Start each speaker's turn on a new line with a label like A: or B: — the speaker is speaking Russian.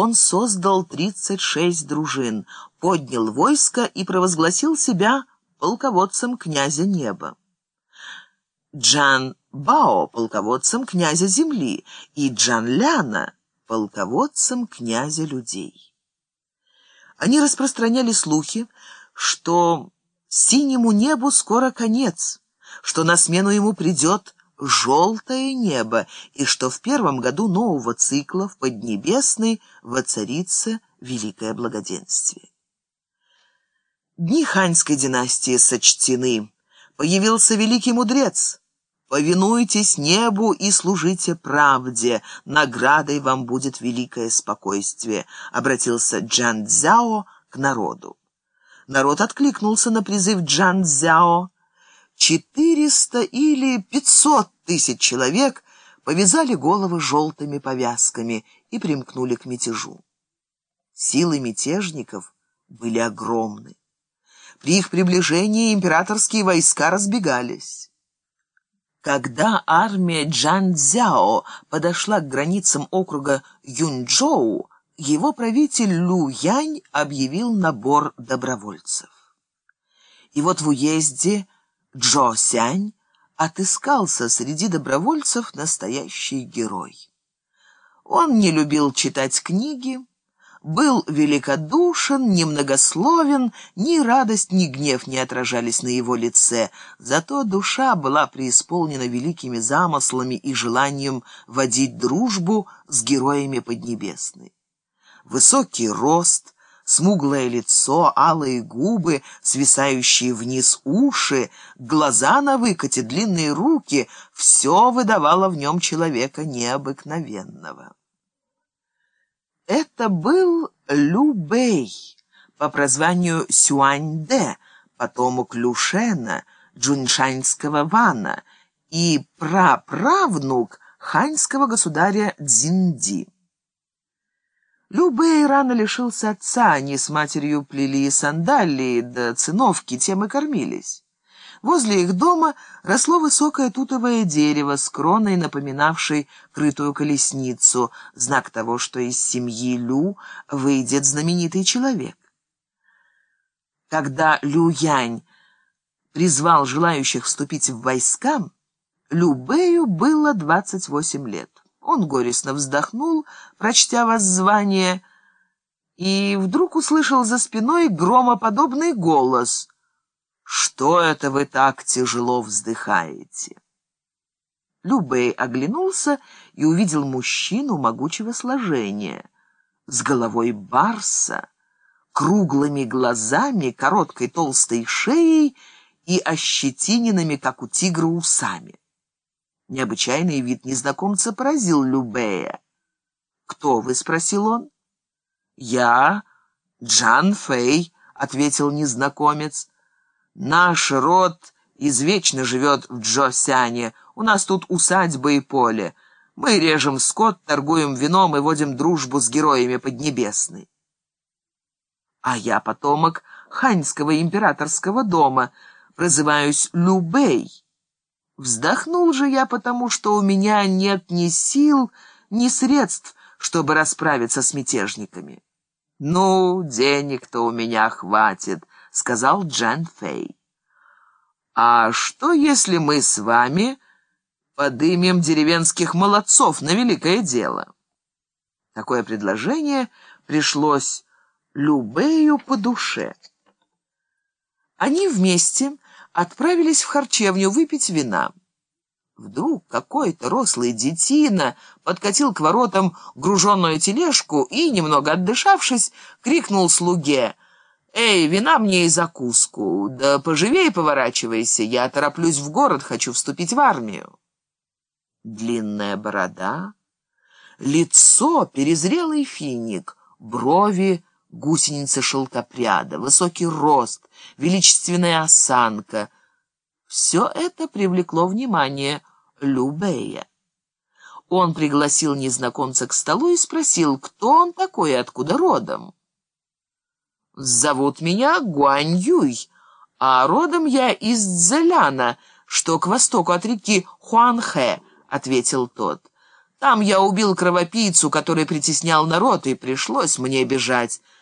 A: он создал 36 дружин, поднял войско и провозгласил себя полководцем князя неба. Джан Бао — полководцем князя земли, и Джан Ляна — полководцем князя людей. Они распространяли слухи, что синему небу скоро конец, что на смену ему придет желтое небо, и что в первом году нового цикла в Поднебесной воцарится великое благоденствие. Дни ханьской династии сочтены. Появился великий мудрец. Повинуйтесь небу и служите правде, наградой вам будет великое спокойствие, обратился Джан Цзяо к народу. Народ откликнулся на призыв Джан Цзяо. Четыреста или пятьсот тысяч человек повязали головы желтыми повязками и примкнули к мятежу. Силы мятежников были огромны. При их приближении императорские войска разбегались. Когда армия Джан Цзяо подошла к границам округа Юнчжоу, его правитель Лу Янь объявил набор добровольцев. И вот в уезде Джо Сянь отыскался среди добровольцев настоящий герой. Он не любил читать книги, был великодушен, немногословен, ни радость, ни гнев не отражались на его лице, зато душа была преисполнена великими замыслами и желанием водить дружбу с героями Поднебесной. Высокий рост — смуглое лицо, алые губы, свисающие вниз уши, глаза на выкате, длинные руки — все выдавало в нем человека необыкновенного. Это был Лю Бэй, по прозванию Сюань-Дэ, потомок Люшена, джуншаньского вана и праправнук ханьского государя Цзинди. Любэй рано лишился отца, они с матерью плели сандалии да циновки, тем и кормились. Возле их дома росло высокое тутовое дерево с кроной, напоминавшей крытую колесницу, знак того, что из семьи Лю выйдет знаменитый человек. Когда Лю Янь призвал желающих вступить в войска, Лю Бэю было 28 лет. Он горестно вздохнул, прочтя воззвание, и вдруг услышал за спиной громоподобный голос. «Что это вы так тяжело вздыхаете?» Любэй оглянулся и увидел мужчину могучего сложения, с головой барса, круглыми глазами, короткой толстой шеей и ощетиненными, как у тигра, усами. Необычайный вид незнакомца поразил Любея. «Кто вы?» — спросил он. «Я Джан Фэй», — ответил незнакомец. «Наш род извечно живет в Джосяне. У нас тут усадьба и поле. Мы режем скот, торгуем вином и водим дружбу с героями Поднебесной». «А я потомок ханьского императорского дома, прозываюсь Любей». Вздохнул же я, потому что у меня нет ни сил, ни средств, чтобы расправиться с мятежниками. «Ну, денег-то у меня хватит», — сказал Джан Фэй. «А что, если мы с вами подымем деревенских молодцов на великое дело?» Такое предложение пришлось Любею по душе. Они вместе отправились в харчевню выпить вина. Вдруг какой-то рослый детина подкатил к воротам груженную тележку и, немного отдышавшись, крикнул слуге «Эй, вина мне и закуску! Да поживей поворачивайся, я тороплюсь в город, хочу вступить в армию!» Длинная борода, лицо — перезрелый финик, брови — гусеница шелкопряда, высокий рост, величественная осанка — все это привлекло внимание Любея. Он пригласил незнакомца к столу и спросил, кто он такой и откуда родом. «Зовут меня Гуань Юй, а родом я из Цзеляна, что к востоку от реки Хуанхэ», — ответил тот. Там я убил кровопийцу, который притеснял народ, и пришлось мне бежать.